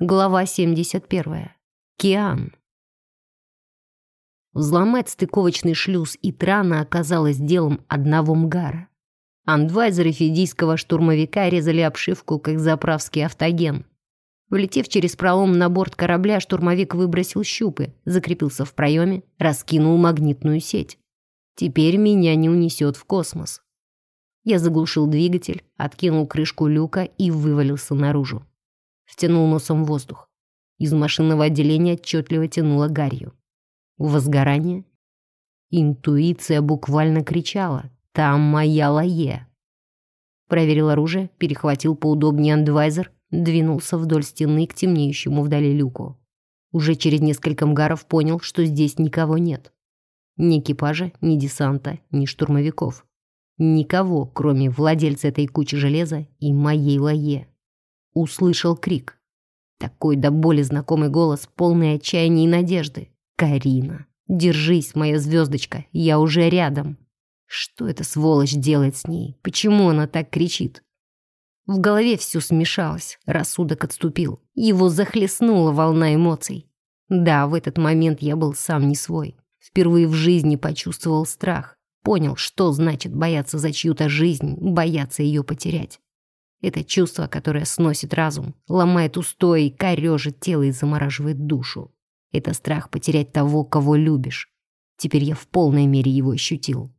Глава 71. Киан. Взломать стыковочный шлюз и трана оказалось делом одного мгара. Андвайзеры фидийского штурмовика резали обшивку, как заправский автоген. Влетев через пролом на борт корабля, штурмовик выбросил щупы, закрепился в проеме, раскинул магнитную сеть. Теперь меня не унесет в космос. Я заглушил двигатель, откинул крышку люка и вывалился наружу втянул носом воздух. Из машинного отделения отчетливо тянуло гарью. Возгорание? Интуиция буквально кричала «Там моя лае!». Проверил оружие, перехватил поудобнее андвайзер, двинулся вдоль стены к темнеющему вдали люку. Уже через несколько мгаров понял, что здесь никого нет. Ни экипажа, ни десанта, ни штурмовиков. Никого, кроме владельца этой кучи железа и моей лае услышал крик. Такой до боли знакомый голос, полный отчаяния и надежды. «Карина, держись, моя звездочка, я уже рядом». Что эта сволочь делает с ней? Почему она так кричит? В голове все смешалось, рассудок отступил. Его захлестнула волна эмоций. Да, в этот момент я был сам не свой. Впервые в жизни почувствовал страх. Понял, что значит бояться за чью-то жизнь, бояться ее потерять. Это чувство, которое сносит разум, ломает устои, корежит тело и замораживает душу. Это страх потерять того, кого любишь. Теперь я в полной мере его ощутил.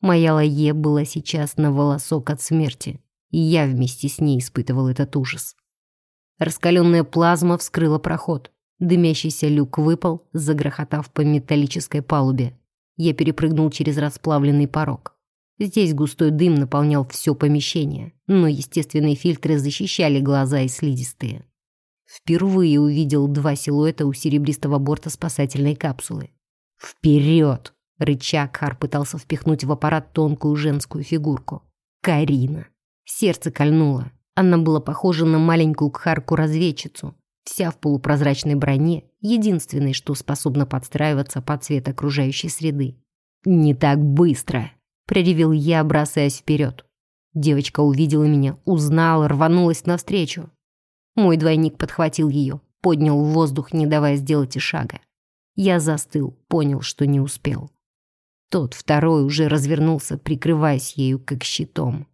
Моя Лае была сейчас на волосок от смерти, и я вместе с ней испытывал этот ужас. Раскаленная плазма вскрыла проход. Дымящийся люк выпал, загрохотав по металлической палубе. Я перепрыгнул через расплавленный порог. Здесь густой дым наполнял все помещение, но естественные фильтры защищали глаза и слизистые. Впервые увидел два силуэта у серебристого борта спасательной капсулы. «Вперед!» — рычаг Хар пытался впихнуть в аппарат тонкую женскую фигурку. «Карина!» Сердце кольнуло. Она была похожа на маленькую кхарку-разведчицу, вся в полупрозрачной броне, единственной, что способна подстраиваться под цвет окружающей среды. «Не так быстро!» Проревел я, бросаясь вперед. Девочка увидела меня, узнала, рванулась навстречу. Мой двойник подхватил ее, поднял в воздух, не давая сделать и шага. Я застыл, понял, что не успел. Тот второй уже развернулся, прикрываясь ею как щитом.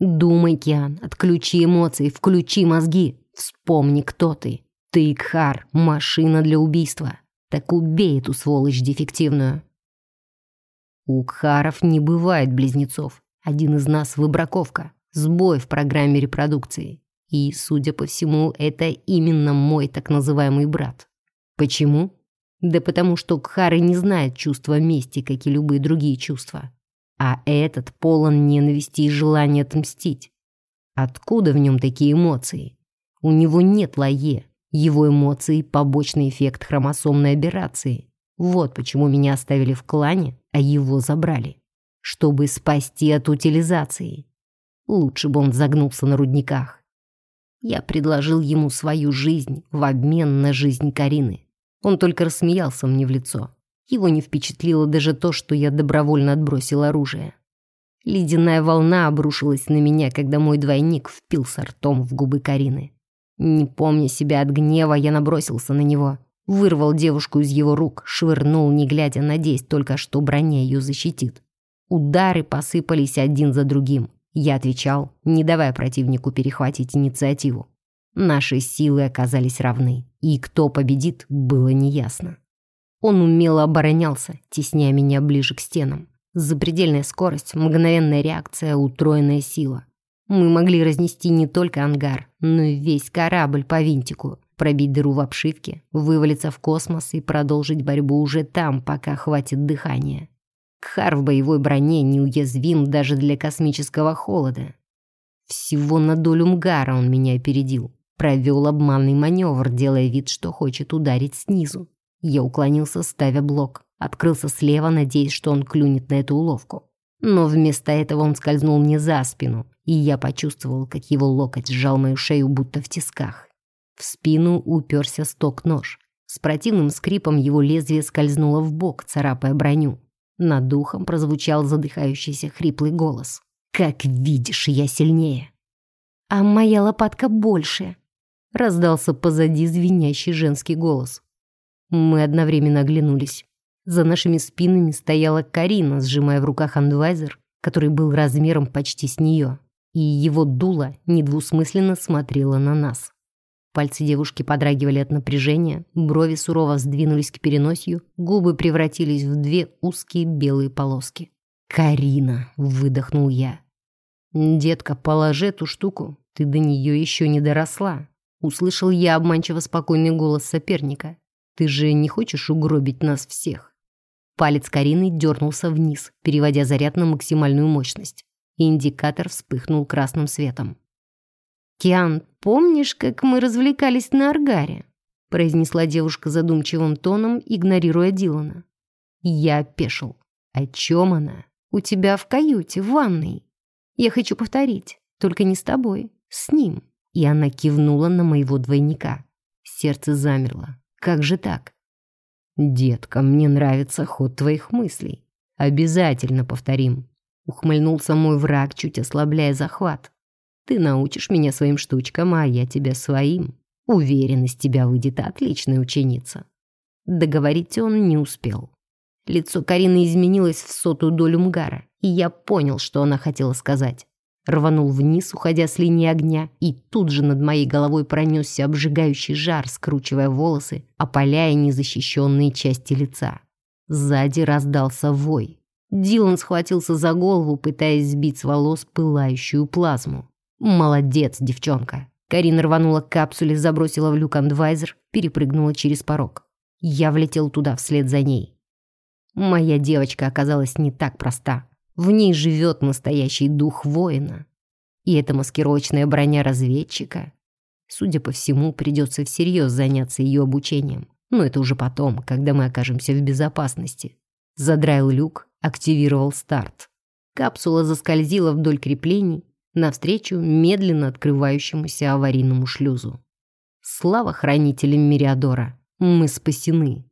«Думай, Киан, отключи эмоции, включи мозги. Вспомни, кто ты. Ты Икхар, машина для убийства. Так убей эту сволочь дефективную». У Кхаров не бывает близнецов. Один из нас выбраковка, сбой в программе репродукции. И, судя по всему, это именно мой так называемый брат. Почему? Да потому что Кхары не знают чувства мести, как и любые другие чувства. А этот полон ненависти и желания отмстить. Откуда в нем такие эмоции? У него нет лае. Его эмоции – побочный эффект хромосомной аберрации. Вот почему меня оставили в клане а его забрали, чтобы спасти от утилизации. Лучше бы он загнулся на рудниках. Я предложил ему свою жизнь в обмен на жизнь Карины. Он только рассмеялся мне в лицо. Его не впечатлило даже то, что я добровольно отбросил оружие. Ледяная волна обрушилась на меня, когда мой двойник впился ртом в губы Карины. Не помня себя от гнева, я набросился на него. Вырвал девушку из его рук, швырнул, не глядя, надеясь только, что броня ее защитит. Удары посыпались один за другим. Я отвечал, не давая противнику перехватить инициативу. Наши силы оказались равны, и кто победит, было неясно. Он умело оборонялся, тесняя меня ближе к стенам. Запредельная скорость, мгновенная реакция, утроенная сила. Мы могли разнести не только ангар, но и весь корабль по винтику пробить дыру в обшивке, вывалиться в космос и продолжить борьбу уже там, пока хватит дыхания. Кхар в боевой броне неуязвим даже для космического холода. Всего на долю Мгара он меня опередил. Провел обманный маневр, делая вид, что хочет ударить снизу. Я уклонился, ставя блок. Открылся слева, надеясь, что он клюнет на эту уловку. Но вместо этого он скользнул мне за спину, и я почувствовал, как его локоть сжал мою шею, будто в тисках. В спину уперся сток-нож. С противным скрипом его лезвие скользнуло в бок, царапая броню. Над духом прозвучал задыхающийся хриплый голос. «Как видишь, я сильнее!» «А моя лопатка больше!» раздался позади звенящий женский голос. Мы одновременно оглянулись. За нашими спинами стояла Карина, сжимая в руках андвайзер, который был размером почти с нее, и его дуло недвусмысленно смотрело на нас. Пальцы девушки подрагивали от напряжения, брови сурово сдвинулись к переносию, губы превратились в две узкие белые полоски. «Карина!» — выдохнул я. «Детка, положи эту штуку, ты до нее еще не доросла», — услышал я обманчиво спокойный голос соперника. «Ты же не хочешь угробить нас всех?» Палец Карины дернулся вниз, переводя заряд на максимальную мощность. Индикатор вспыхнул красным светом. «Киан, помнишь, как мы развлекались на Аргаре?» произнесла девушка задумчивым тоном, игнорируя Дилана. Я опешил. «О чем она?» «У тебя в каюте, в ванной. Я хочу повторить, только не с тобой, с ним». И она кивнула на моего двойника. Сердце замерло. «Как же так?» «Детка, мне нравится ход твоих мыслей. Обязательно повторим». Ухмыльнулся мой враг, чуть ослабляя захват. Ты научишь меня своим штучкам, а я тебя своим. Уверен, из тебя выйдет отличная ученица». Договорить он не успел. Лицо Карины изменилось в сотую долю мгара, и я понял, что она хотела сказать. Рванул вниз, уходя с линии огня, и тут же над моей головой пронесся обжигающий жар, скручивая волосы, опаляя незащищенные части лица. Сзади раздался вой. Дилан схватился за голову, пытаясь сбить с волос пылающую плазму. «Молодец, девчонка!» Карина рванула к капсуле, забросила в люк андвайзер, перепрыгнула через порог. Я влетел туда вслед за ней. Моя девочка оказалась не так проста. В ней живет настоящий дух воина. И эта маскировочная броня разведчика. Судя по всему, придется всерьез заняться ее обучением. Но это уже потом, когда мы окажемся в безопасности. Задраил люк, активировал старт. Капсула заскользила вдоль креплений, навстречу медленно открывающемуся аварийному шлюзу. Слава хранителям Мириадора! Мы спасены!